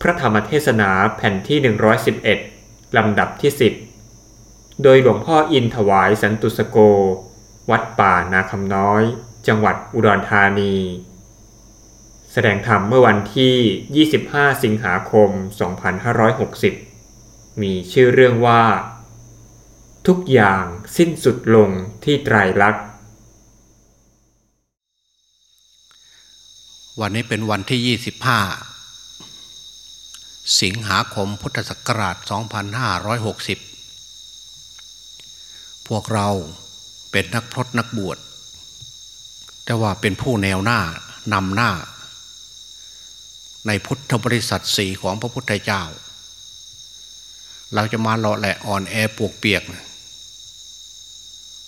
พระธรรมเทศนาแผ่นที่ 111 ลำดับที่ 10 โดยหลวงพ่ออินถวายสันตุสโก วัดป่านาคำน้อย จังหวัดอุดรธานี แสดงธรรมเมื่อวันที่ 25 สิงหาคม 2560 มีชื่อเรื่องว่า ทุกอย่างสิ้นสุดลงที่ไตรลักษณ์วันนี้เป็นวันที่ 25 สิงหาคมพุทธศักราช 2560 พวกเราเป็นนักพรตนักบวช แต่ว่าเป็นผู้แนวหน้านำหน้า ในพุทธบริษัทสีของพระพุทธเจ้า เราจะมาเลาะแหละอ่อนแอปวกเปียก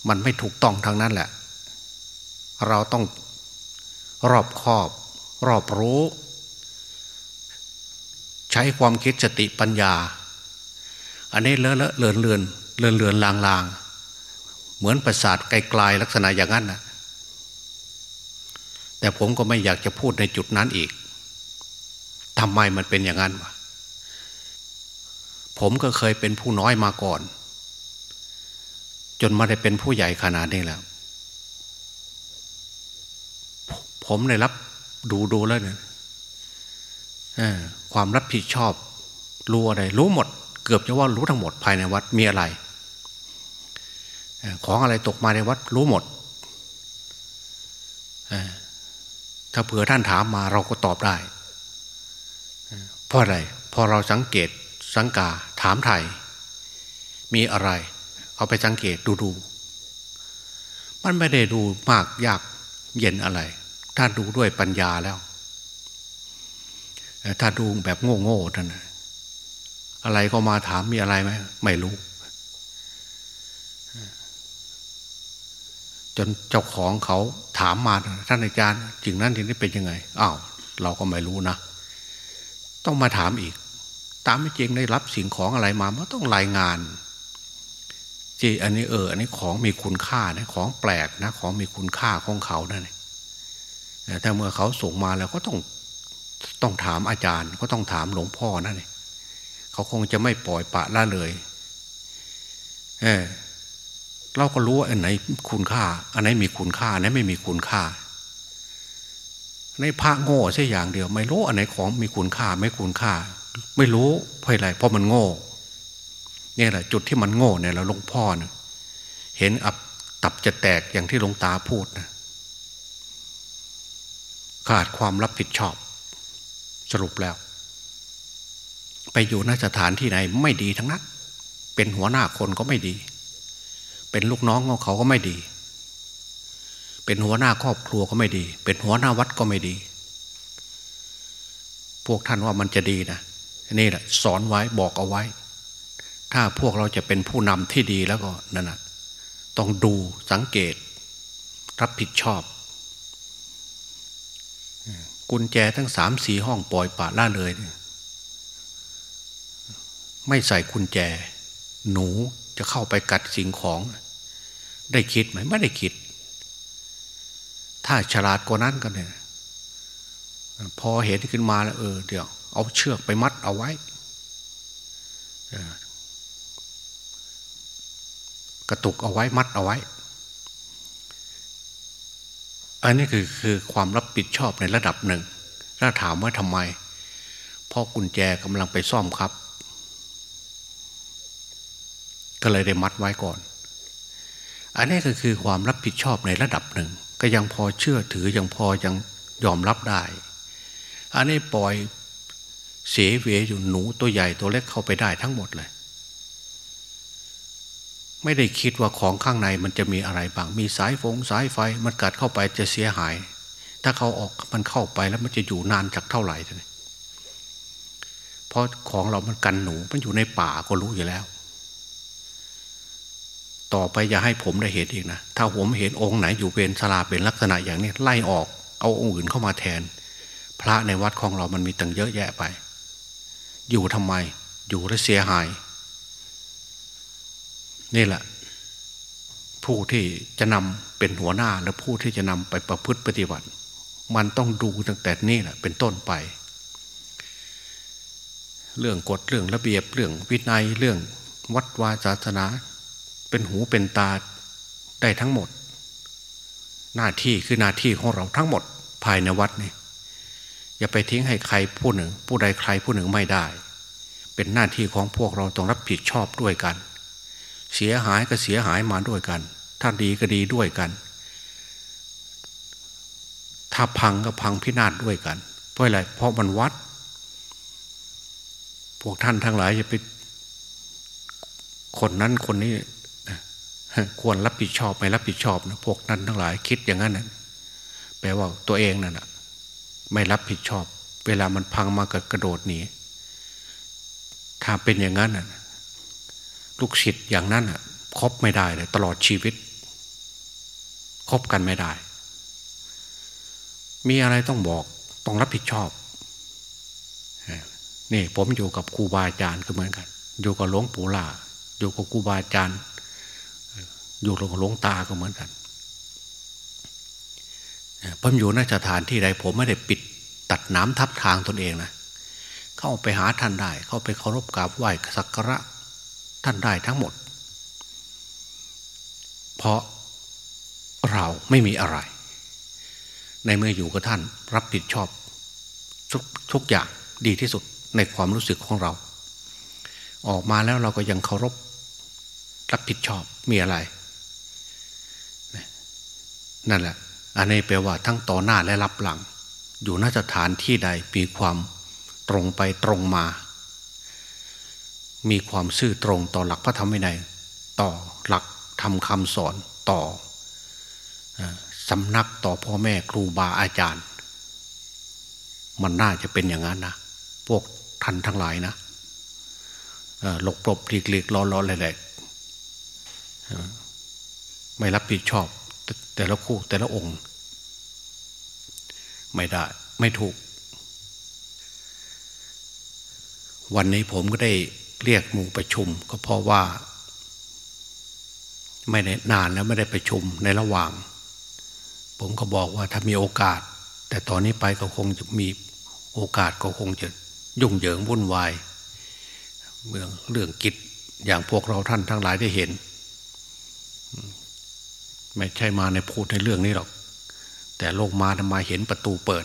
มันไม่ถูกต้องทางนั้นแหละ เราต้องรอบคอบ รอบรู้ ใช้ความคิดสติปัญญา อันนี้เลอะเลอะเลือนเลือนเลือนเลือนลางลางเหมือนประสาทไกลๆลักษณะอย่างนั้นนะแต่ผมก็ไม่อยากจะพูดในจุดนั้นอีกทำไมมันเป็นอย่างนั้นวะผมก็เคยเป็นผู้น้อยมาก่อน จนมาได้เป็นผู้ใหญ่ขนาดนี้แล้ว ผมได้รับดูดูแล้วเนี่ย ความรับผิดชอบ รู้อะไร รู้หมด เกือบจะว่ารู้ทั้งหมดภายในวัดมีอะไร ของอะไรตกมาในวัดรู้หมด ถ้าเผื่อท่านถามมาเราก็ตอบได้ เพราะอะไรพอเราสังเกตสังกาถามไทย มีอะไร เอาไปสังเกตดูดูมันไม่ได้ดูมากยากเย็นอะไร ถ้าดูด้วยปัญญาแล้ว ถ้าดูแบบโง่โง่ท่านอะไรก็มาถามมีอะไรไหมไม่รู้ จนเจ้าของเขาถามมาท่านอาจารย์จริงนั้นจริงนี้เป็นยังไงอ้าวเราก็ไม่รู้นะต้องมาถามอีก ตามไม่จริงได้รับสิ่งของอะไรมามันต้องรายงานจีอันนี้เอออันนี้ของมีคุณค่านะของแปลกนะ ของมีคุณค่าของเขานะ่นถ้าเมื่อเขาส่งมาแล้วก็ต้อง ต้องถามอาจารย์ ก็ต้องถามหลวงพ่อนั่นเองเขาคงจะไม่ปล่อยปะละเลย เออเราก็รู้ว่าอันไหนคุณค่า อันไหนมีคุณค่าอันไหนไม่มีคุณค่า ในพระโง่ใช่อย่างเดียว ไม่รู้อันไหนของมีคุณค่าไม่คุณค่า ไม่รู้เพราะอะไรเพราะมันโง่เนี่ยแหละจุดที่มันโง่เนี่ยเราหลวงพ่อเนะเห็นอับตับจะแตกอย่างที่หลวงตาพูดนะขาดความรับผิดชอบ สรุปแล้ว ไปอยู่นสถานที่ไหนไม่ดีทั้งนั้น เป็นหัวหน้าคนก็ไม่ดี เป็นลูกน้องของเขาก็ไม่ดี เป็นหัวหน้าครอบครัวก็ไม่ดี เป็นหัวหน้าวัดก็ไม่ดี พวกท่านว่ามันจะดีนะนี่แหละสอนไว้บอกเอาไว้ ถ้าพวกเราจะเป็นผู้นำที่ดีแล้วก็นั่นนะต้องดูสังเกต รับผิดชอบ กุญแจทั้งสามสี่ห้องปล่อยปะล่าเลย ไม่ใส่กุญแจ หนูจะเข้าไปกัดสิ่งของ ได้คิดไหมไม่ได้คิด ถ้าฉลาดกว่านั้นก็เนี่ยพอเห็นขึ้นมาแล้วเออเดี๋ยว เอาเชือกไปมัดเอาไว้กระตุกเอาไว้มัดเอาไว้ อันนี้คือคือความรับผิดชอบในระดับหนึ่ง ถ้าถามว่าทำไมพ่อกุญแจกำลังไปซ่อมครับ ก็เลยได้มัดไว้ก่อน อันนี้ก็คือความรับผิดชอบในระดับหนึ่ง ก็ยังพอเชื่อถือยังพอยังยอมรับได้ อันนี้ปล่อยเสียเวอยู่หนูตัวใหญ่ตัวเล็กเข้าไปได้ทั้งหมดเลย ไม่ได้คิดว่าของข้างในมันจะมีอะไรบ้าง มีสายฟงสายไฟ มันกัดเข้าไปจะเสียหาย ถ้าเขาออกมันเข้าไปแล้วมันจะอยู่นานจากเท่าไหร่ท่านเพราะของเรามันกันหนู มันอยู่ในป่าก็รู้อยู่แล้ว ต่อไปอย่าให้ผมได้เห็นอีกนะ ถ้าผมเห็นองค์ไหนอยู่เป็นสลาเป็นลักษณะอย่างนี้ไล่ออก เอาองค์อื่นเข้ามาแทน พระในวัดของเรามันมีตั้งเยอะแยะไป อยู่ทำไม อยู่แล้วเสียหาย นี่แหละ ผู้ที่จะนำเป็นหัวหน้าและผู้ที่จะนำไปประพฤติปฏิบัติ มันต้องดูตั้งแต่นี่แหละเป็นต้นไป เรื่องกฎเรื่องระเบียบเรื่องวินัยเรื่องวัดวาศาสนา เป็นหูเป็นตาได้ทั้งหมด หน้าที่คือหน้าที่ของเราทั้งหมดภายในวัดนี่อย่าไปทิ้งให้ใครผู้หนึ่ง ผู้ใดใครผู้หนึ่งไม่ได้ เป็นหน้าที่ของพวกเราต้องรับผิดชอบด้วยกัน เสียหายก็เสียหายมาด้วยกัน ถ้าดีก็ดีด้วยกัน ถ้าพังก็พังพินาศด้วยกัน เพราะอะไรเพราะมันวัด พวกท่านทั้งหลายจะไปคนนั้นคนนี้ควรรับผิดชอบไม่รับผิดชอบนะพวกนั้นทั้งหลายคิดอย่างนั้นนะแปลว่าตัวเองนั่นนะไม่รับผิดชอบ เวลามันพังมากกระโดดหนีถ้าเป็นอย่างนั้นนะ ลูกศิษย์อย่างนั้นอะคบไม่ได้เลยตลอดชีวิตคบกันไม่ได้ มีอะไรต้องบอกต้องรับผิดชอบนี่ผมอยู่กับครูบาอาจารย์ก็เหมือนกัน อยู่กับหลวงปู่ล่าอยู่กับครูบาอาจารย์ อยู่กับหลวงตาก็เหมือนกันผมอยู่ในสถานที่ใดผมไม่ได้ปิดตัดน้ำทับทางตนเองนะ เข้าไปหาท่านได้ เข้าไปเคารพกราบไหว้สักการะ ท่านได้ทั้งหมด เพราะเราไม่มีอะไร ในเมื่ออยู่กับท่านรับผิดชอบทุกทุกอย่างดีที่สุดในความรู้สึกของเรา ออกมาแล้วเราก็ยังเคารพรับผิดชอบมีอะไร นั่นแหละ อันนี้แปลว่าทั้งต่อหน้าและรับหลัง อยู่นสถานที่ใดมีความตรงไปตรงมา มีความซื่อตรงต่อหลักพระธรรมวินัย ต่อหลักทำคำสอนต่อสำนักต่อพ่อแม่ครูบาอาจารย์ มันน่าจะเป็นอย่างนั้นนะพวกท่านทั้งหลายนะหลกปลบหลีกหลีกล้อล้ออะไรๆไม่รับผิดชอบ แต่ละคู่แต่ละองค์ ไม่ได้ไม่ถูก วันนี้ผมก็ได้ เรียกหมู่ประชุมก็เพราะว่า ไม่ได้นานแล้วไม่ได้ประชุมในระหว่าง ผมก็บอกว่าถ้ามีโอกาส แต่ตอนนี้ไปก็คงจะมีโอกาสก็คงจะยุ่งเหยิงวุ่นวายเมืองเรื่องกิจอย่างพวกเราท่านทั้งหลายได้เห็น ไม่ใช่มาในพูดในเรื่องนี้หรอก แต่โลกมาทำไมเห็นประตูเปิด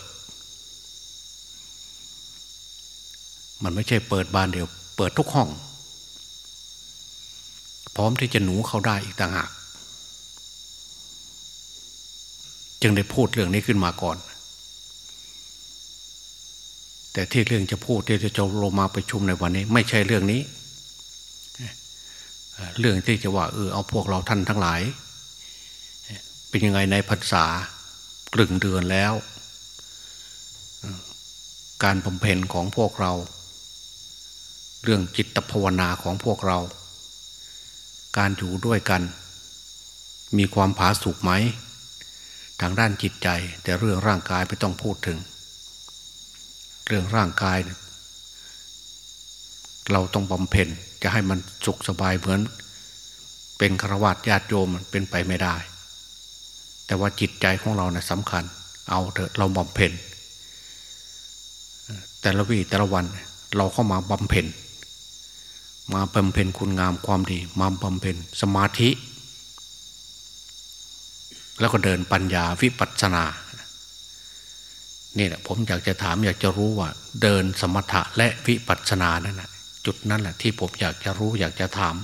มันไม่ใช่เปิดบานเดียว เปิดทุกห้อง พร้อมที่จะหนูเข้าได้อีกต่างหาก จึงได้พูดเรื่องนี้ขึ้นมาก่อน แต่ที่เรื่องจะพูดที่จะลงมาประชุมในวันนี้ ไม่ใช่เรื่องนี้ เรื่องที่จะว่าเออเอาพวกเราท่านทั้งหลาย เป็นยังไงในพรรษากลึงเดือนแล้ว การบำเพ็ญของพวกเรา เรื่องจิตภาวนาของพวกเรา การอยู่ด้วยกัน มีความผาสุกไหม ทางด้านจิตใจ แต่เรื่องร่างกายไม่ต้องพูดถึง เรื่องร่างกาย เราต้องบำเพ็ญจะให้มันสุขสบายเหมือน เป็นฆรวาสญาติโยมมันเป็นไปไม่ได้ แต่ว่าจิตใจของเราเนะ่ยสำคัญ เอาเถอะเราบำเพ็ญแต่ละวีแต่ละวันเราเข้ามาบำเพ็ญ มาบำเพ็ญคุณงามความดี มาบำเพ็ญสมาธิ แล้วก็เดินปัญญาวิปัสสนานี่แหละผมอยากจะถามอยากจะรู้ว่า เดินสมถะและวิปัสสนานั่นแหะจุดนั้นแหละที่ผมอยากจะรู้อยากจะถาม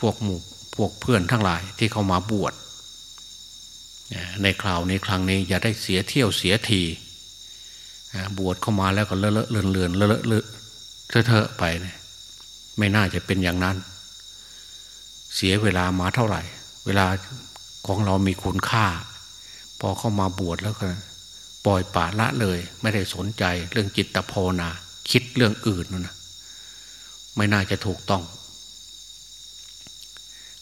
พวกหมู่พวกเพื่อนทั้งหลายที่เข้ามาบวชในคราวนี้ครั้งนี้อย่าได้เสียเที่ยวเสียทีบวชเข้ามาแล้วก็เลอะเลอะเลือนเลือนเลอะเลอะเทอะไปเนี่ย ไม่น่าจะเป็นอย่างนั้น เสียเวลามาเท่าไหร่ เวลาของเรามีคุณค่า พอเข้ามาบวชแล้วก็ ปล่อยป่าละเลย ไม่ได้สนใจเรื่องจิตภาวนา คิดเรื่องอื่นนะ ไม่น่าจะถูกต้อง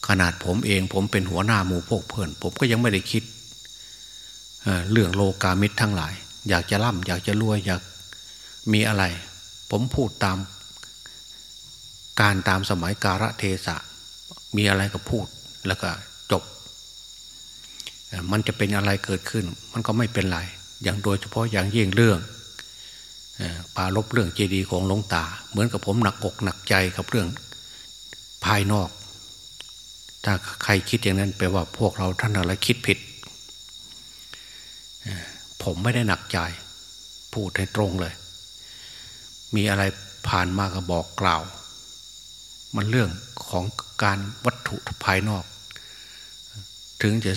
ขนาดผมเองผมเป็นหัวหน้าหมู่พวกเพื่อน ผมก็ยังไม่ได้คิดเรื่องโลกามิตรทั้งหลาย อยากจะร่ำอยากจะรวยอยากมีอะไร ผมพูดตาม การตามสมัยการะเทศะ มีอะไรก็พูดแล้วก็จบ มันจะเป็นอะไรเกิดขึ้น มันก็ไม่เป็นไร อย่างโดยเฉพาะอย่างยิ่งเรื่องปาลบเรื่องเจดีย์ของหลวงตา เหมือนกับผมหนักอกหนักใจกับเรื่องภายนอก ถ้าใครคิดอย่างนั้นแปลว่าพวกเราท่านอะไรคิดผิด ผมไม่ได้หนักใจ พูดให้ตรงเลย มีอะไรผ่านมาก็บอกกล่าว มันเรื่องของการวัตถุภายนอก ถึงจะ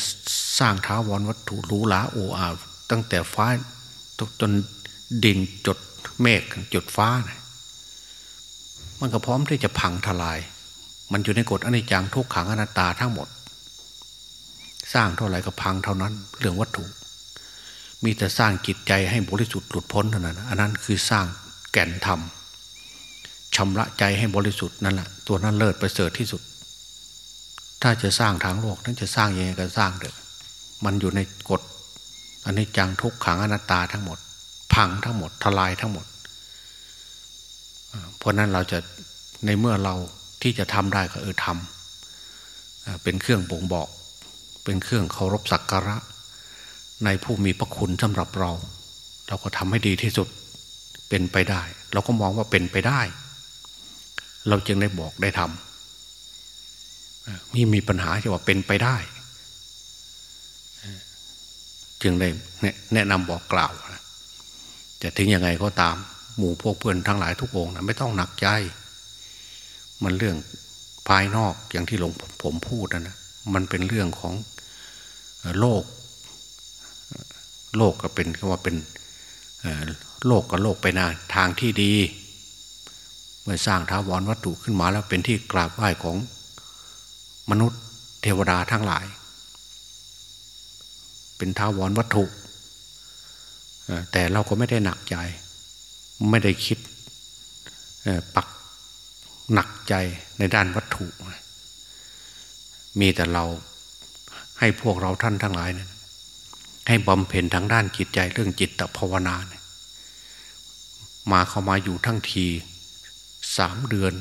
สร้างท้าวรวัตถุหรูหราโอ้อาตั้งแต่ฟ้าจนดินจดเมฆจดฟ้านะมันก็พร้อมที่จะพังทลาย มันอยู่ในกฎอนิจจังทุกขังอนัตตาทั้งหมด สร้างเท่าไหร่ก็พังเท่านั้น เรื่องวัตถุ มีแต่สร้างจิตใจให้บริสุทธิ์หลุดพ้นเท่านั้น อันนั้นคือสร้างแก่นธรรม ชำระใจให้บริสุทธิ์นั่นแหละตัวนั้นเลิศประเสริฐที่สุด ถ้าจะสร้างทางโลกนั้นจะสร้างยังไงก็สร้างเถอะมันอยู่ในกฎอันนี้จังทุกขังอนัตตาทั้งหมด พังทั้งหมดทลายทั้งหมดเพราะนั้นเราจะในเมื่อเราที่จะทำได้ก็เออทำเป็นเครื่องบ่งบอก เป็นเครื่องเคารพสักการะ ในผู้มีพระคุณสำหรับเรา เราก็ทำให้ดีที่สุดเป็นไปได้ เราก็มองว่าเป็นไปได้ เราจึงได้บอกได้ทำมีมีปัญหาที่ว่าเป็นไปได้ จึงได้แนะนำบอกกล่าวจะถึงยังไงก็ตาม หมู่พวกเพื่อนทั้งหลายทุกองนะไม่ต้องหนักใจ มันเรื่องภายนอกอย่างที่หลวงผมพูดนะนะมันเป็นเรื่องของโลก โลกก็เป็นคำว่าเป็นโลกกับโลกไปนาทางที่ดี มื่อสร้างท้าวรวัตถุขึ้นมาแล้วเป็นที่กราบไหว้ของมนุษย์เทวดาทั้งหลาย เป็นท้าวรวัตถุ แต่เราก็ไม่ได้หนักใจ ไม่ได้คิดปักหนักใจในด้านวัตถุ มีแต่เราให้พวกเราท่านทั้งหลายเนี่ยให้บำเพ็ญทางด้านจิตใจเรื่องจิตตภาวนา มาเข้ามาอยู่ทั้งที สามเดือน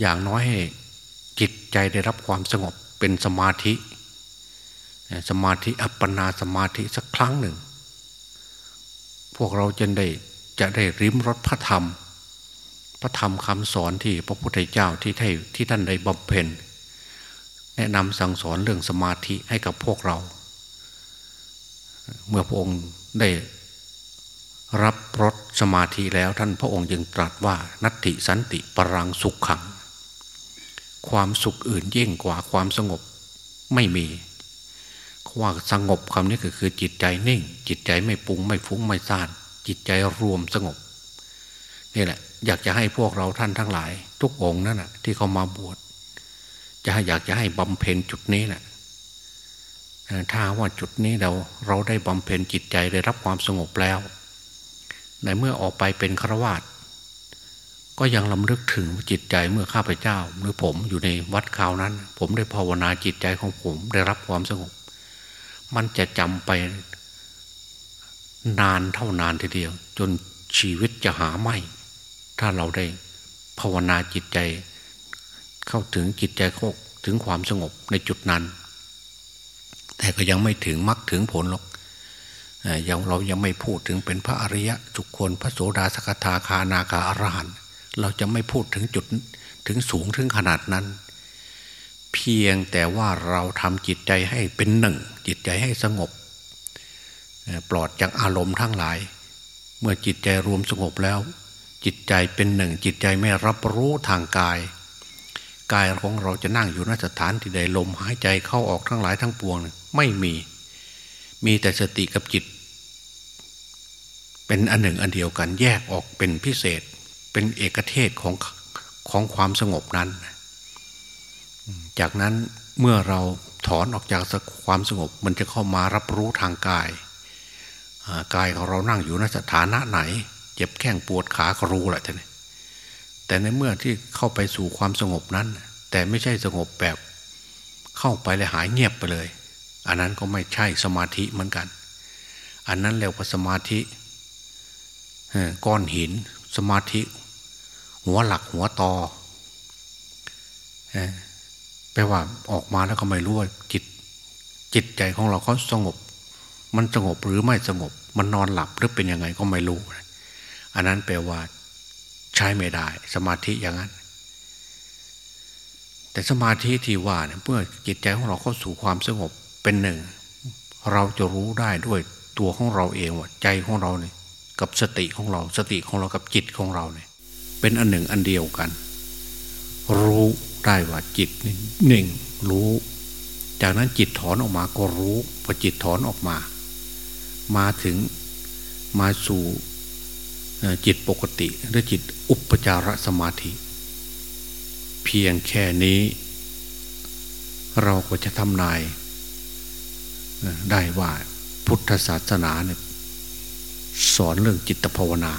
อย่างน้อยให้จิตใจได้รับความสงบเป็นสมาธิ สมาธิอัปปนาสมาธิสักครั้งหนึ่ง พวกเราจะได้จะได้ริมรสพระธรรม พระธรรมคำสอนที่พระพุทธเจ้าที่ท่ที่ท่านได้บำเพ็ญแนะนำสั่งสอนเรื่องสมาธิให้กับพวกเรา เมื่อพระองค์ได้ รับรสสมาธิแล้วท่านพระองค์ยังตรัสว่านัตติสันติปรังสุขขัง ความสุขอื่นยิ่งกว่าความสงบไม่มีว่าสงบคำนี้ก็คือจิตใจนิ่ง จิตใจไม่ปุงไม่ฟุ้งไม่ซ่าน จิตใจรวมสงบนี่แหละ อยากจะให้พวกเราท่านทั้งหลาย ทุกองนั่นแหะที่เขามาบวชจะอยากจะให้บำเพ็ญจุดนี้แหละถ้าว่าจุดนี้เราเราได้บำเพ็ญจิตใจได้รับความสงบแล้ว ในเมื่อออกไปเป็นฆราวาสก็ยังลำลึกถึงจิตใจเมื่อข้าพเจ้า หรือผมอยู่ในวัดคราวนั้น ผมได้ภาวนาจิตใจของผมได้รับความสงบ มันจะจำไปนานเท่านานทีเดียว จนชีวิตจะหาไม่ ถ้าเราได้ภาวนาจิตใจ เข้าถึงจิตใจเข้าถึงความสงบในจุดนั้น แต่ก็ยังไม่ถึงมรรคถึงผลหรอก ยังเรายังไม่พูดถึงเป็นพระอริยะจุคคลพระโสดาสกทาคานาคาอรหันเราจะไม่พูดถึงจุดถึงสูงถึงขนาดนั้น เพียงแต่ว่าเราทำจิตใจให้เป็นหนึ่ง จิตใจให้สงบ ปลอดจากอารมณ์ทั้งหลาย เมื่อจิตใจรวมสงบแล้ว จิตใจเป็นหนึ่ง จิตใจไม่รับรู้ทางกาย กายของเราจะนั่งอยู่นสถานที่ใดลมหายใจเข้าออกทั้งหลายทั้งปวง ไม่มี มีแต่สติกับจิต เป็นอันหนึ่งอันเดียวกันแยกออกเป็นพิเศษ เป็นเอกเทศของของความสงบนั้น จากนั้นเมื่อเราถอนออกจากความสงบ มันจะเข้ามารับรู้ทางกายกายของเรานั่งอยู่ในสถานะไหน เจ็บแข้งปวดขาก็รู้แหละท่านแต่ในเมื่อที่เข้าไปสู่ความสงบนั้น แต่ไม่ใช่สงบแบบเข้าไปเลยหายเงียบไปเลย อันนั้นก็ไม่ใช่สมาธิเหมือนกัน อันนั้นเรียกว่าสมาธิ ก้อนหิน สมาธิ หัวหลักหัวตอแปลว่าออกมาแล้วก็ไม่รู้ว่าจิต จิตใจของเราเขาสงบ มันสงบหรือไม่สงบ มันนอนหลับหรือเป็นยังไงก็ไม่รู้ อันนั้นแปลว่าใช้ไม่ได้ สมาธิอย่างนั้น แต่สมาธิที่ว่าเนี่ยเมื่อจิตใจของเราเข้าสู่ความสงบเป็นหนึ่ง เราจะรู้ได้ด้วยตัวของเราเองว่าใจของเราเนี่ย กับสติของเรา สติของเรากับจิตของเราเนี่ย เป็นอันหนึ่งอันเดียวกัน รู้ได้ว่าจิตหนึ่งรู้ จากนั้นจิตถอนออกมาก็รู้พอจิตถอนออกมา มาถึงมาสู่จิตปกติหรือจิตอุปจารสมาธิ เพียงแค่นี้ เราก็จะทำนายได้ว่าพุทธศาสนาเนี่ย สอนเรื่องจิตภาวนา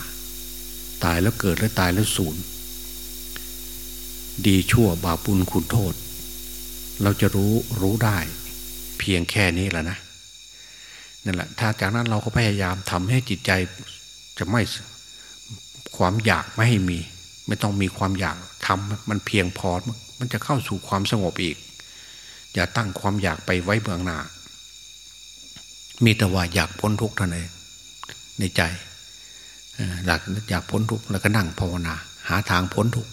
ตายแล้วเกิดและตายแล้วสูญดีชั่วบาปุลคุณโทษ เราจะรู้รู้ได้ เพียงแค่นี้แหละนะนั่นแหละถ้าจากนั้นเราก็พยายามทำให้จิตใจจะไม่ความอยากไม่ให้มี ไม่ต้องมีความอยากทำมันเพียงพอมันจะเข้าสู่ความสงบอีก อย่าตั้งความอยากไปไว้เบื้องหน้ามีแต่ว่าอยากพ้นทุกข์เท่านั้น ในใจหลักอยากพ้นทุกข์แล้วก็นั่งภาวนา หาทางพ้นทุกข์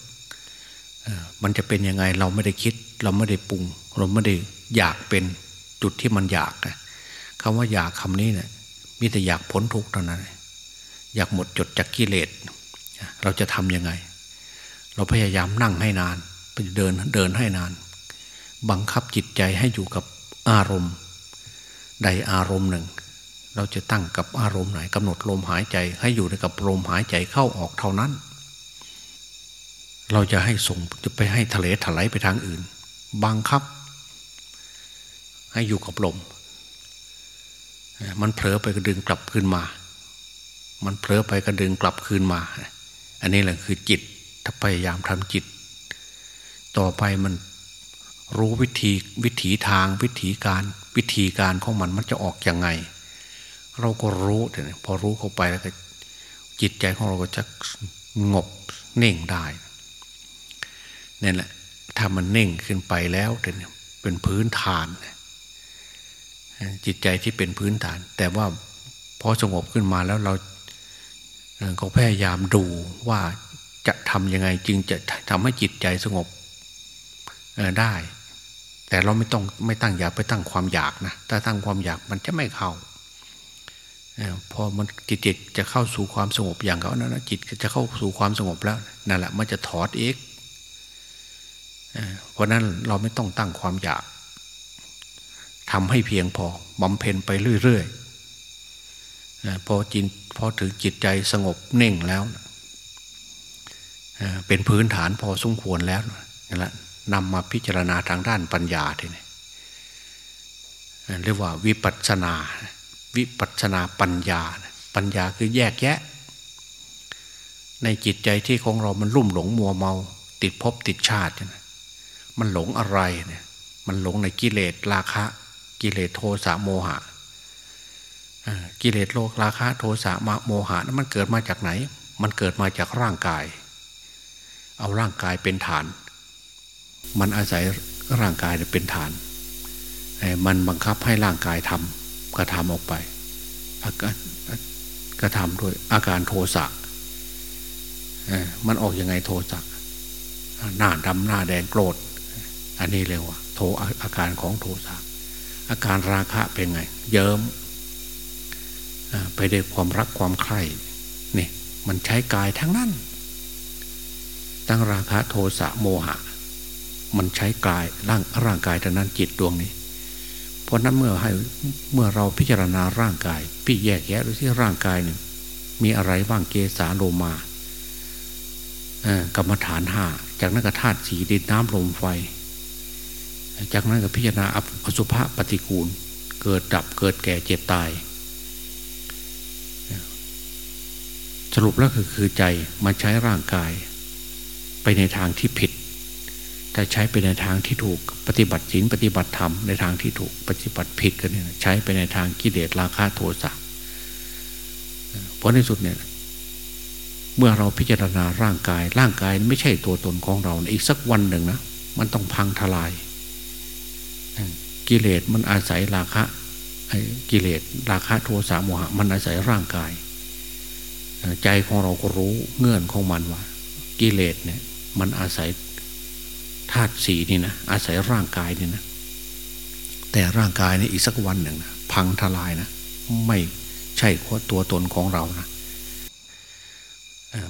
มันจะเป็นยังไงเราไม่ได้คิด เราไม่ได้ปรุง เราไม่ได้อยากเป็นจุดที่มันอยากนะคำว่าอยากคำนี้เนะี่ยมีแต่อยากพ้นทุกข์เท่านั้น อยากหมดจดจากกิเลสเราจะทำยังไง เราพยายามนั่งให้นานไปเดินเดินให้นาน บังคับจิตใจให้อยู่กับอารมณ์ ใดอารมณ์หนึ่ง เราจะตั้งกับอารมณ์ไหนกำหนดลมหายใจ ให้อยู่ในกับลมหายใจเข้าออกเท่านั้น เราจะให้ส่งจะไปให้ทะเลถลายไปทางอื่น บังคับ ให้อยู่กับลม มันเผลอไปก็ดึงกลับขึ้นมา มันเผลอไปก็ดึงกลับคืนมา อันนี้แหละคือจิต ถ้าพยายามทำจิต ต่อไปมันรู้วิธีวิถีทางวิธีการวิธีการของมันมันจะออกอยังไง เราก็รู้แต่พอรู้เข้าไปแล้วก็จิตใจของเราก็จะงบเน่งได้นี่แหละ ถ้ามันเน่งขึ้นไปแล้วเป็นพื้นฐานจิตใจที่เป็นพื้นฐาน แต่ว่าพอสงบขึ้นมาแล้วเราก็พยายามดูว่าจะทำยังไงจึงจะทำให้จิตใจสงบได้ แต่เราไม่ต้องไม่ตั้งอยากไปตั้งความอยากนะถ้าตั้งความอยากมันจะไม่เข้า พอมันจิตจิตจะเข้าสู่ความสงบอย่างเขานั้นนะจิตจะเข้าสู่ความสงบแล้วนั่นแหละมันจะถอดเอกเพราะนั้นเราไม่ต้องตั้งความอยากทำให้เพียงพอบำเพ็ญไปเรื่อยๆพอจินพอถึงจิตใจสงบเน่งแล้วเป็นพื้นฐานพอสมควรแล้วนั่นแหละนำมาพิจารณาทางด้านปัญญาทีนี้เรียกว่าวิปัสสนา วิปัสนาปัญญา ปัญญาคือแยกแยะ ในจิตใจที่ของเรามันลุ่มหลงมัวเมา ติดภพติดชาติมันหลงอะไรเนี่ย มันหลงในกิเลสราคะ กิเลสโทสะโมหะกิเลสโลกราคะ โทสะมาโมหะนั้นมันเกิดมาจากไหน มันเกิดมาจากร่างกาย เอาร่างกายเป็นฐาน มันอาศัยร่างกายเป็นฐาน มันบังคับให้ร่างกายทำ กระทำออกไปกระทำด้วยอาการโทสะมันออกยังไงโทสะหน้าดำหน้าแดงโกรธ อันนี้เรียว่าโทอาการของโทสะอาการราคะเป็นไง เยิ้มไปด้วยความรักความใคร่นี่มันใช้กายทั้งนั้น ตั้งราคะโทสะโมหะ มันใช้กายร่างร่างกายทั้งนั้นจิตดวงนี้ เพราะนั้นเมื่อให้เมื่อเราพิจารณาร่างกาย พี่แยกแยะดูที่ร่างกายหนึ่งมีอะไรบ้างเกสาโลมากรรมฐานห้าจากนั้นก็ธาตุสีดินน้ำลมไฟ จากนั้นก็พิจารณาอสุภะปฏิกูล เกิดดับเกิดแก่เจ็บตาย สรุปแล้วคือคือใจมาใช้ร่างกาย ไปในทางที่ผิด แต่ใช้ไปในทางที่ถูก ปฏิบัติศีลปฏิบัติธรรมในทางที่ถูก ปฏิบัติผิดกันเนี่ยใช้ไปในทางกิเลสราคะโทสะเพราะในสุดเนี่ยเมื่อเราพิจารณาร่างกาย ร่างกายไม่ใช่ตัวตนของเราอีกสักวันหนึ่งนะมันต้องพังทลาย กิเลสมันอาศัยราคะกิเลสราคะโทสะโมหะ มันอาศัยร่างกาย ใจของเราก็รู้เงื่อนของมันว่า กิเลสเนี่ยมันอาศัย ธาตุสีนี่นะอาศัยร่างกายนี่นะแต่ร่างกายนี่อีกสักวันหนึ่งนะพังทลายนะไม่ใช่ตัวตนของเรานะ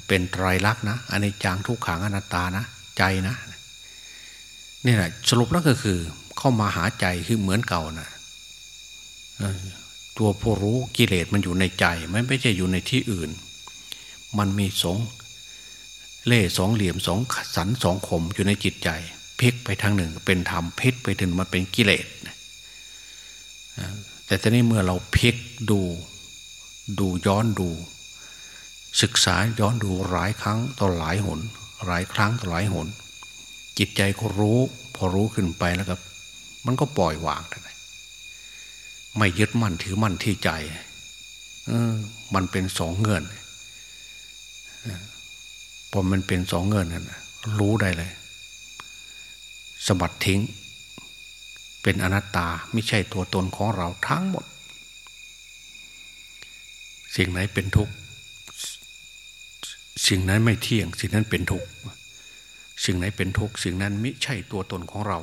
เป็นไตรลักษณ์นะอันนี้จางทุกขังอนัตตานะใจนะนี่แหละสรุปแล้วก็คือ เข้ามาหาใจคือเหมือนเก่านะตัวผู้รู้กิเลสมันอยู่ในใจ มันไม่ใช่อยู่ในที่อื่น มันมีสอง เล่สองเหลี่ยมสองสันสองขมอยู่ในจิตใจพลิกไปทางหนึ่ง เป็นธรรมพลิกไปถึงมาเป็นกิเลสแต่ตอนนี้เมื่อเราพลิกดูดูย้อนดู ศึกษาย้อนดูหลายครั้งต่อหลายหน หลายครั้งต่อหลายหน จิตใจก็รู้ พอรู้ขึ้นไปแล้วก็มันก็ปล่อยวางไไม่ยึดมั่นถือมั่นที่ใจอมันเป็นสองเงื่อน พอมันเป็นสองเงื่อนกันรู้ได้เลยสมบัติทิ้ง เป็นอนัตตาไม่ใช่ตัวตนของเราทั้งหมด สิ่งไหนเป็นทุกข์สิ่งนั้นไม่เที่ยง สิ่งนั้นเป็นทุกข์สิ่งไหนเป็นทุกข์สิ่งนั้นไม่ใช่ตัวตนของเรา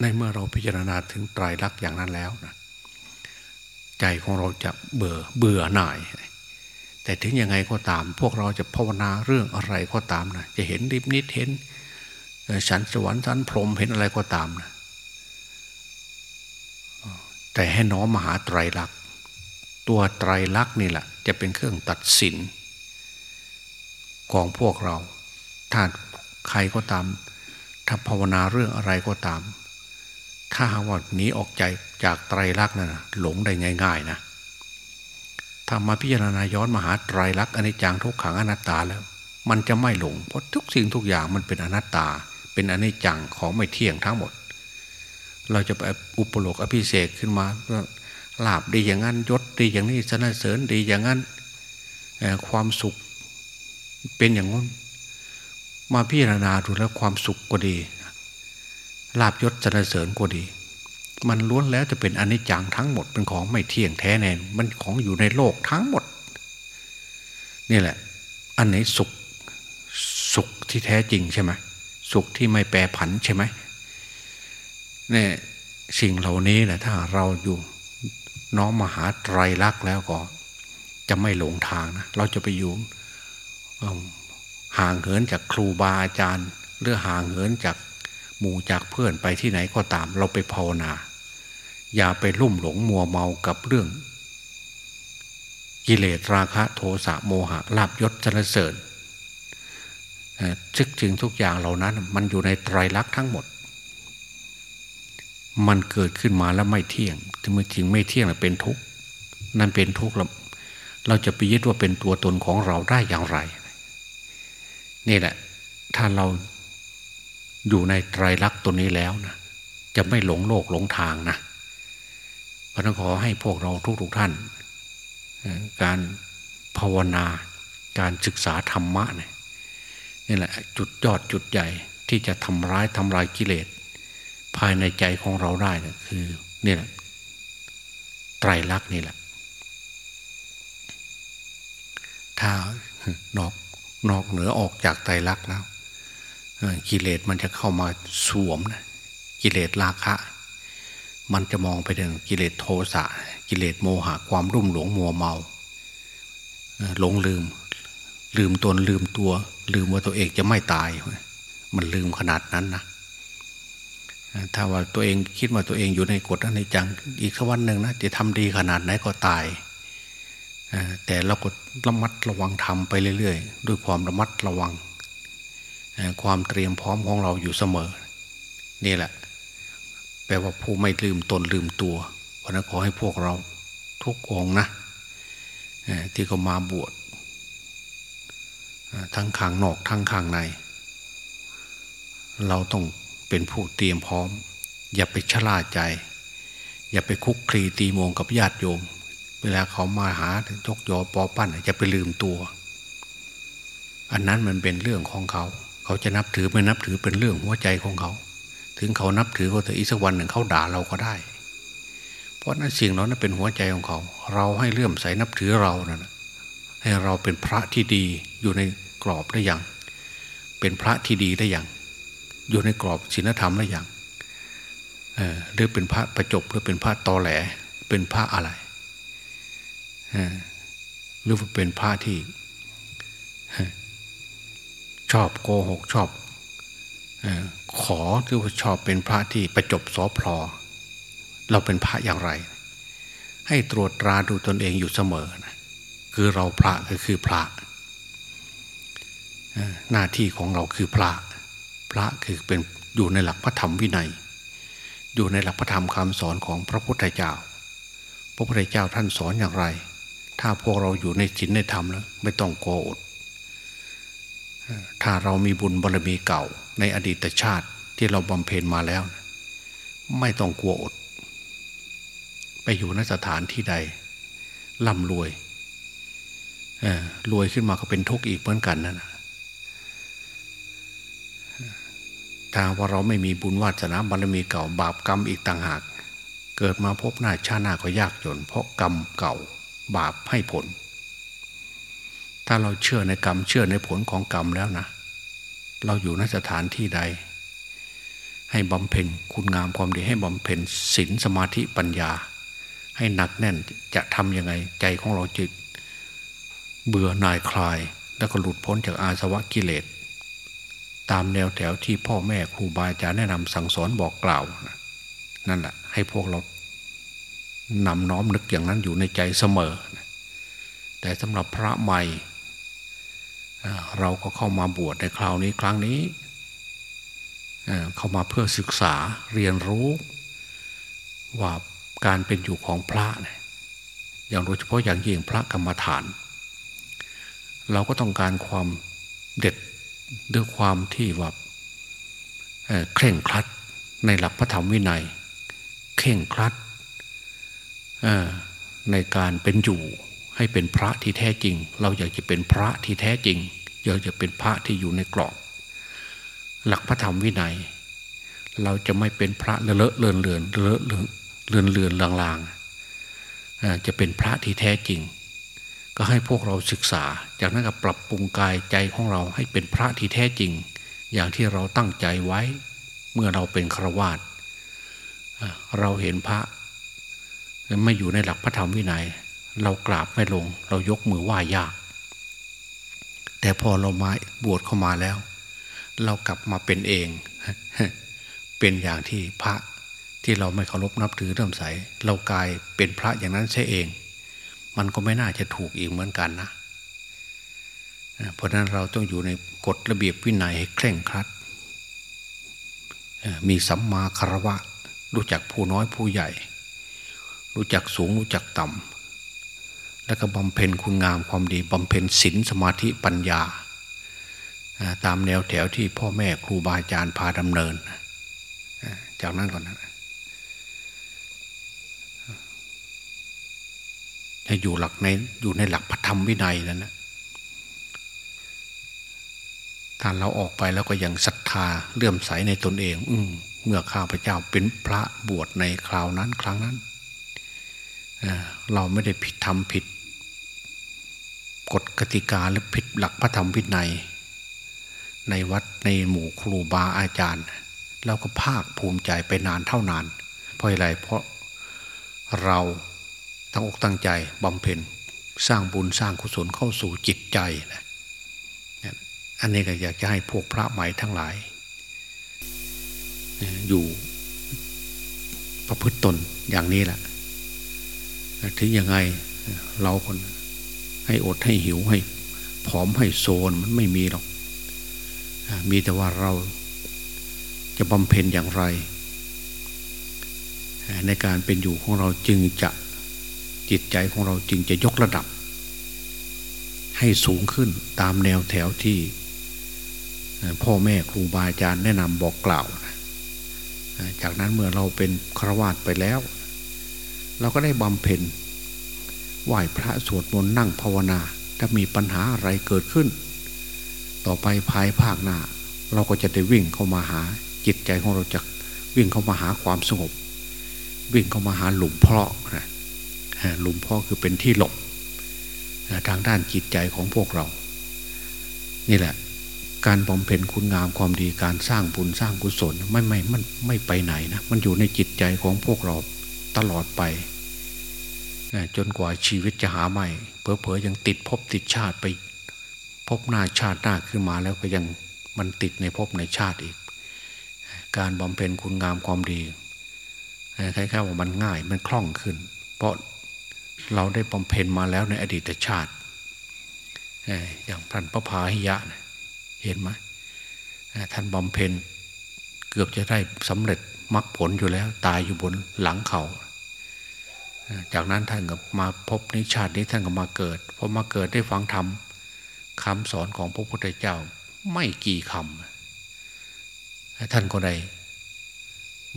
ในเมื่อเราพิจารณาถึงไตรลักษณ์อย่างนั้นแล้วนะใจของเราจะเบื่อเบื่อหน่าย แต่ถึงยังไงก็ตาม พวกเราจะภาวนาเรื่องอะไรก็ตามนะจะเห็นริบนิดเห็นฉันสวรรค์ฉันพรหมเห็นอะไรก็ตามนะแต่ให้น้อมมหาไตรลักษณ์ตัวไตรลักษณ์นี่แหละ จะเป็นเครื่องตัดสิน ของพวกเรา ถ้าใครก็ตาม ถ้าภาวนาเรื่องอะไรก็ตาม ถ้าหากว่าหนีออกใจจากไตรลักษณ์นั่นหลงได้ง่าย ๆ นะ ถ้ามาพิจารณาย้อนมาหาไตรลักษณ์อนิจจังทุกขังอนัตตาแล้ว มันจะไม่หลง เพราะทุกสิ่งทุกอย่างมันเป็นอนัตตา เป็นอนิจจังของไม่เที่ยงทั้งหมด เราจะไปอุปโลกอภิเศกขึ้นมาลาบดีอย่างนั้นยศดีอย่างนี้สนเสริญดีอย่างนั้นความสุขเป็นอย่างนั้นมาพิจารณาดูแล้วความสุขก็ดีลาบยศสรรเสริญก็ดี มันล้วนแล้วจะเป็นอนิจจังทั้งหมดเป็นของไม่เที่ยงแท้แน่นมันของอยู่ในโลกทั้งหมด นี่แหละ อันไหนสุขสุขที่แท้จริงใช่ไหมสุขที่ไม่แปรผันใช่ไหมเนี่ยสิ่งเหล่านี้แหละถ้าเราอยู่น้องมหาไตรลักษณ์แล้วก็ จะไม่หลงทางนะเราจะไปอยู่ห่างเหินจากครูบาอาจารย์ หรือห่างเหินจาก หมู่จากเพื่อนไปที่ไหนก็ตาม เราไปภาวนา อย่าไปลุ่มหลงมัวเมากับเรื่อง กิเลสราคะโทสะโมหะลาบยศจรเสริญทึกถึงทุกอย่างเหล่านั้น มันอยู่ในไตรลักษณ์ทั้งหมด มันเกิดขึ้นมาแล้วไม่เที่ยงถึงมื่จริงไม่เที่ยงเป็นทุกข์นั่นเป็นทุกข์เราจะไปยึดว่าเป็นตัวตนของเราได้อย่างไร นี่แหละ ถ้าเรา อยู่ในไตรลักษณ์ตัวนี้แล้วนะจะไม่หลงโลกหลงทางนะเพราะนั้นขอให้พวกเราทุกๆทท่าน การภาวนาการศึกษาธรรมะเนี่ยนี่แหละจุดยอดจุดใหญ่ที่จะทำร้ายทำลายกิเลส ภายในใจของเราได้นะคือนี่แหละไตรลักษณ์นี่แหละ ถ้านอกนอกเหนือออกจากไตรลักษณ์แล้ว กิเลสมันจะเข้ามาสวมนะกิเลสราคะ มันจะมองไปถึงกิเลสโทสะกิเลสโมหะความรุ่มหลงมัวเมาหลงลืม ลืมตนลืมตัว ลืมว่าตัวเองจะไม่ตาย มันลืมขนาดนั้นนะถ้าว่าตัวเองคิดว่าตัวเองอยู่ในกฎในจังอีกสักวันหนึ่งนะจะทำดีขนาดไหนก็ตายแต่เราก็ระมัดระวังทำไปเรื่อยๆ ด้วยความระมัดระวัง ความเตรียมพร้อมของเราอยู่เสมอ นี่แหละ แปลว่าผู้ไม่ลืมตนลืมตัวเพราะนั้นขอให้พวกเราทุกองนะที่เขามาบวชทั้งข้างนอกทั้งข้างใน เราต้องเป็นผู้เตรียมพร้อม อย่าไปชลาใจ อย่าไปคุกคลีตีโมงกับญาติโยม เวลาเขามาหายกยอปอปั้นอย่าไปลืมตัว อันนั้นมันเป็นเรื่องของเขา เขาจะนับถือไม่นับถือเป็นเรื่องหัวใจของเขา ถึงเขานับถือก็แต่อีกสักวันหนึ่งเขาด่าเราก็ได้ เพราะนั้นสิ่งนั้นเป็นหัวใจของเขา เราให้เลื่อมใสนับถือเรานะ่ะให้เราเป็นพระที่ดีอยู่ในกรอบได้อย่าง เป็นพระที่ดีได้อย่าง อยู่ในกรอบศีลธรรมได้อย่างหรือเป็นพระประจบหรือเป็นพระตอแหล เป็นพระอะไรหรือว่าเป็นพระที่ ชอบโกหกชอบขอหรือว่าชอบเป็นพระที่ประจบสอพลอเราเป็นพระอย่างไร ให้ตรวจตราดูตนเองอยู่เสมอนะคือเราพระก็คือพระ หน้าที่ของเราคือพระ พระคือเป็นอยู่ในหลักพระธรรมวินัย อยู่ในหลักพระธรรมคำสอนของพระพุทธเจ้า พระพุทธเจ้าท่านสอนอย่างไร ถ้าพวกเราอยู่ในศีลในธรรมแล้ว ไม่ต้องโกอด ถ้าเรามีบุญบารมีเก่า ในอดีตชาติที่เราบำเพ็ญมาแล้ว ไม่ต้องกลัวอด ไปอยู่นสถานที่ใดร่ำรวยรวยขึ้นมาก็เป็นทุกข์อีกเหมือนกันนั่นถ้าว่าเราไม่มีบุญวาสนาบารมีเก่า บาปกรรมอีกต่างหาก เกิดมาพบหน้าชาหน้าก็ยากจน เพราะกรรมเก่า บาปให้ผล ถ้าเราเชื่อในกรรมเชื่อในผลของกรรมแล้วนะ เราอยู่นสถานที่ใด ให้บำเพ็ญคุณงามความดีให้บำเพ็ญศีลสมาธิปัญญา ให้หนักแน่นจะทำยังไงใจของเราจิต เบื่อหน่ายคลาย แล้วก็หลุดพ้นจากอาสวะกิเลส ตามแนวแถวที่พ่อแม่ครูบาอาจารย์แนะนำสั่งสอนบอกกล่าวนั่นแหละให้พวกเรานำน้อมนึกอย่างนั้นอยู่ในใจเสมอ แต่สำหรับพระใหม่ เราก็เข้ามาบวชในคราวนี้ครั้งนี้ เข้ามาเพื่อศึกษาเรียนรู้ว่าการเป็นอยู่ของพระเนี่ยอย่างโดยเฉพาะอย่างยิ่งพระกรรมฐาน เราก็ต้องการความเด็ดด้วยความที่ว่าเคร่งครัดในหลักพระธรรมวินัย เคร่งครัดในการเป็นอยู่ให้เป็นพระที่แท้จริง เราอยากจะเป็นพระที่แท้จริง อยาจะเป็นพระที่อยู่ในกรอบ หลักพระธรรมวินัย เราจะไม่เป็นพระเลอะเลือนเลือนเลอะเลือนเลือนเลือนลางๆจะเป็นพระที่แท้จริง ก็ให้พวกเราศึกษา จากนั้นก็ปรับปรุงกายใจของเราให้เป็นพระที่แท้จริง อย่างที่เราตั้งใจไว้เมื่อเราเป็นฆรวาสเราเห็นพระไม่อยู่ในหลักพระธรรมวินัย เรากราบไม่ลง เรายกมือไหว้ยาก แต่พอเรามาบวชเข้ามาแล้ว เรากลับมาเป็นเอง เป็นอย่างที่พระที่เราไม่เคารพนับถือเริ่มใสเรากลายเป็นพระอย่างนั้นใช่เอง มันก็ไม่น่าจะถูกอีกเหมือนกันนะเพราะนั้นเราต้องอยู่ในกฎระเบียบวินัยให้เคร่งครัดมีสัมมาคารวะ รู้จักผู้น้อยผู้ใหญ่ รู้จักสูงรู้จักต่ำ แล้วก็บำเพ็ญคุณงามความดีบำเพ็ญศีลสมาธิปัญญา ตามแนวแถวที่พ่อแม่ครูบาอาจารย์พาดำเนิน จากนั้นก่อนนะให้อยู่หลักในอยู่ในหลักพระธรรมวินัยนั่นนะถ้าเราออกไปแล้วก็ยังศรัทธาเลื่อมใสในตนเอง อืเมื่อข้าพเจ้าเป็นพระบวชในคราวนั้นครั้งนั้นเราไม่ได้ผิดทำผิด กฎกติกาหรือผิดหลักพระธรรมวินัย ในวัดในหมู่ครูบาอาจารย์เราก็ภาคภูมิใจไปนานเท่านาน เพราะอะไรเพราะเราตั้งอกตั้งใจบำเพ็ญสร้างบุญสร้างกุศลเข้าสู่จิตใจนะอันนี้ก็อยากจะให้พวกพระใหม่ทั้งหลาย อยู่ประพฤติตนอย่างนี้แหละถึงยังไงเราคน ให้อดให้หิวให้ผอมให้โซนมันไม่มีหรอก มีแต่ว่าเราจะบำเพ็ญอย่างไร ในการเป็นอยู่ของเราจึงจะจิตใจของเราจึงจะยกระดับ ให้สูงขึ้นตามแนวแถวที่ พ่อแม่ครูบาอาจารย์แนะนำบอกกล่าวจากนั้นเมื่อเราเป็นครวาตไปแล้ว เราก็ได้บำเพ็ญ ไหว้พระสวดมนต์นั่งภาวนา ถ้ามีปัญหาอะไรเกิดขึ้น ต่อไปภายภาคหน้า เราก็จะได้วิ่งเข้ามาหาจิตใจของเราจะวิ่งเข้ามาหาความสงบ วิ่งเข้ามาหาหลุมเพาะนะหลุมเพ่อคือเป็นที่หลบทางด้านจิตใจของพวกเรา นี่แหละ การบำเพ็ญคุณงามความดีการสร้างบุญสร้างกุศลไม่ไม่มันไม่ไปไหนนะมันอยู่ในจิตใจของพวกเราตลอดไป จนกว่าชีวิตจะหาใหม่ เพอเพอยังติดภพติดชาติไป พบหน้าชาติหน้าขึ้นมาแล้วก็ยังมันติดในภพในชาติอีก การบำเพ็ญคุณงามความดีคล้ายๆว่ามันง่ายมันคล่องขึ้น เพราะเราได้บำเพ็ญมาแล้วในอดีตชาติ อย่างพันพระพาหิยะเห็นไหมท่านบำเพ็ญเกือบจะได้สำเร็จมรรคผลอยู่แล้ว ตายอยู่บนหลังเขา จากนั้นท่านก็มาพบนิชาตินี้ท่านก็มาเกิดพอมาเกิดได้ฟังธรรมคำสอนของพระพุทธเจ้าไม่กี่คำท่านก็ได้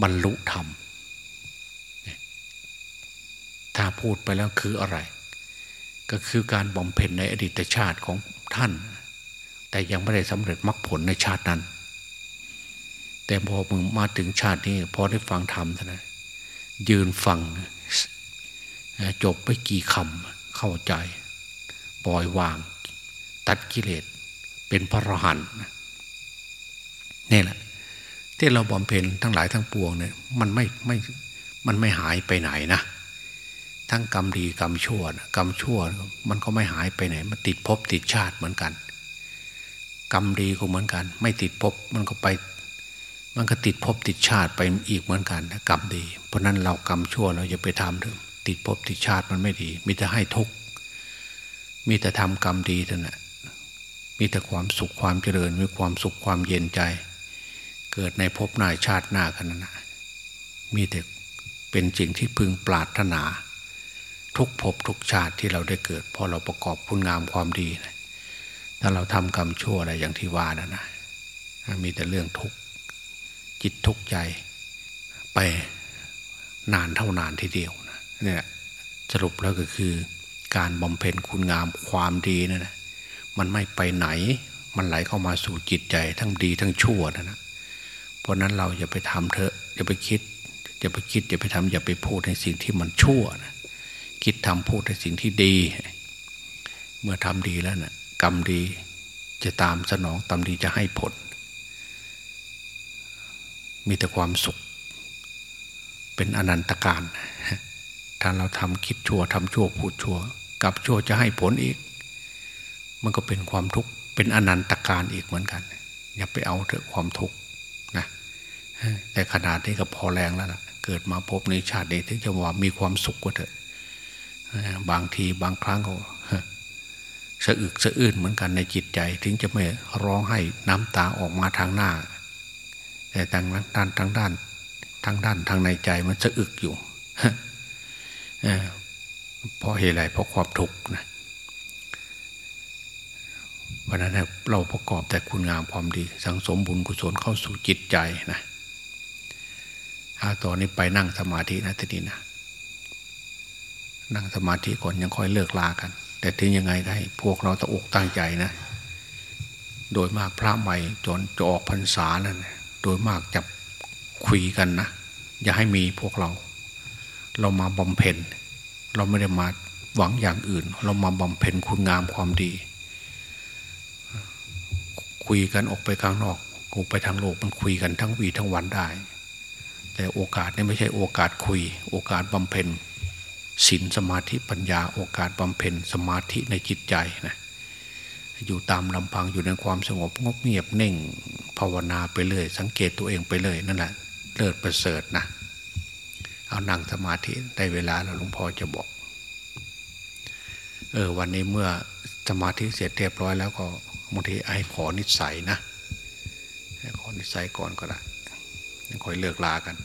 บรรลุธรรม ถ้าพูดไปแล้วคืออะไร ก็คือการบำเพ็ญในอดีตชาติของท่าน แต่ยังไม่ได้สำเร็จมรรคผลในชาตินั้น แต่พอมึงมาถึงชาตินี้พอได้ฟังธรรมท่านนะยืนฟัง จบไปกี่คำเข้าใจ ปล่อยวาง ตัดกิเลสเป็นพระรหันต์นี่แหละ ที่เราบำเพ็ญทั้งหลายทั้งปวงเนี่ยมันไม่ไม่มันไม่หายไปไหนนะทั้งกรรมดีกรรมชั่วกรรมชั่ว มันก็ไม่หายไปไหน มันติดภพติดชาติเหมือนกัน กรรมดีก็เหมือนกัน ไม่ติดภพมันก็ไป มันก็ติดภพติดชาติไปอีกเหมือนกันกรรมดี เพราะนั้นเรากรรมชั่วเราอย่าไปทำเถอะ ติดภพติดชาติมันไม่ดี มีแต่ให้ทุกข์มีแต่ทำกรรมดีเท่านั้นมีแต่ความสุขความเจริญมีความสุขความเย็นใจ เกิดในภพหน้าชาติหน้ากันนะมีแต่เป็นจริงที่พึงปรารถนา ทุกภพทุกชาติที่เราได้เกิดพอเราประกอบคุณงามความดีนะถ้าเราทำกรรมชั่วอะไรอย่างที่ว่านะนะมีแต่เรื่องทุกจิตทุกใจไปนานเท่านานทีเดียว เนี่ยสรุปแล้วก็คือ การบำเพ็ญคุณงามความดีนะนะมันไม่ไปไหน มันไหลเข้ามาสู่จิตใจทั้งดีทั้งชั่วนะนะเพราะนั้นเราอย่าไปทำเถอะอย่าไปคิดอย่าไปคิดอย่าไปทำอย่าไปพูดในสิ่งที่มันชั่วนะคิดทำพูดในสิ่งที่ดี เมื่อทำดีแล้วนะ่ะกรรมดีจะตามสนองตามดีจะให้ผล มีแต่ความสุข เป็นอนันตการ ถ้าเราทำคิดชั่วทำชั่วพูดชั่วกับชั่วจะให้ผลอีก มันก็เป็นความทุกข์เป็นอนันตการอีกเหมือนกัน อย่าไปเอาเถอะความทุกข์นะแต่ขนาดนี้ก็พอแรงแล้วล่ะเกิดมาพบในชาตินี้ถึงจะว่ามีความสุขกว่าเถอะบางทีบางครั้งก็สะอึกสะอื้นเหมือนกันในจิตใจ ถึงจะไม่ร้องให้น้ำตาออกมาทางหน้า แต่ทางด้านทางด้านทางด้านทางในใจมันสะอึกอยู่ เพราะเหตุอะไรเพราะความทุกข์นะวันนั้นเราประกอบแต่คุณงามความดี สังสมบุญกุศลเข้าสู่จิตใจนะอาตอนนี้ไปนั่งสมาธินะทีนี้นะนั่งสมาธิก่อนยังค่อยเลิกลากัน แต่ถึงยังไงก็ให้พวกเราตะอกตั้งใจนะ โดยมากพระใหม่จนจะออกพรรษานั่นโดยมากจะคุยกันนะ อย่าให้มีพวกเรา เรามาบำเพ็ญเราไม่ได้มาหวังอย่างอื่น เรามาบำเพ็ญคุณงามความดี คุยกันออกไปข้างนอกออกไปทางโลกมันคุยกันทั้งวีทั้งวันได้ แต่โอกาสนี่ไม่ใช่โอกาสคุย โอกาสบำเพ็ญศีลสมาธิปัญญา โอกาสบำเพ็ญสมาธิในจิตใจนะอยู่ตามลำพังอยู่ในความสงบงบเงียบเน่ง ภาวนาไปเลย สังเกตตัวเองไปเลยนั่นแหละเลิศประเสริฐนะ เอานั่งสมาธิได้เวลาแล้วหลวงพ่อจะบอก เออ วันนี้เมื่อสมาธิเสร็จเรียบร้อยแล้วก็บางทีไอ้ขอนิสัยนะขอนิสัยก่อนก็ได้ค่อยเลิกลากัน